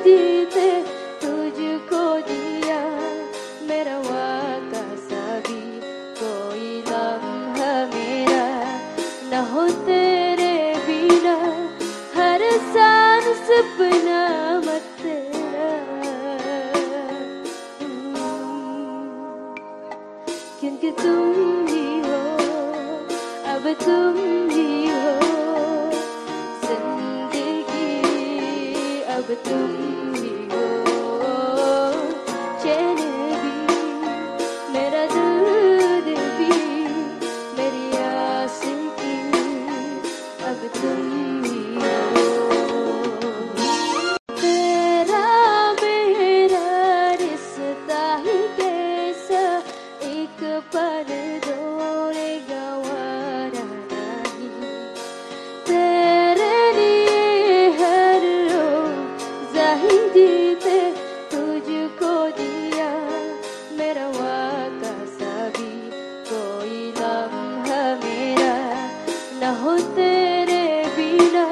जीते तुझको दिया, मेरा वादा सभी, कोई लम्हा मेरा। न हो तेरे बिना, हर सान सपना मत तेरा। हम्म, क्योंकि तुम ही हो, अब तुम ही हो। between. जीते तुझको दिया, मेरा वादा सभी कोई लम्हा मेरा। न हो तेरे बिना,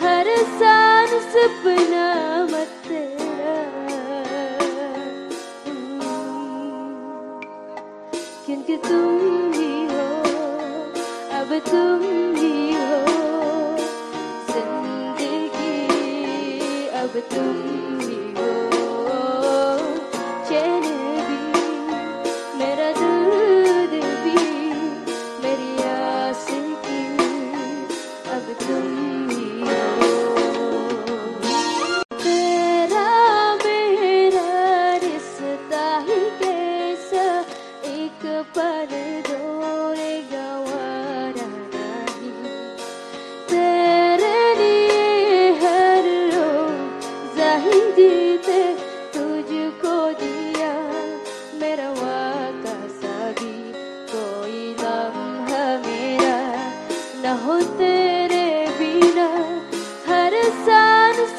हर साल सपना मत तेरा। हम्म। क्योंकि तुम ही हो, अब तुम with them.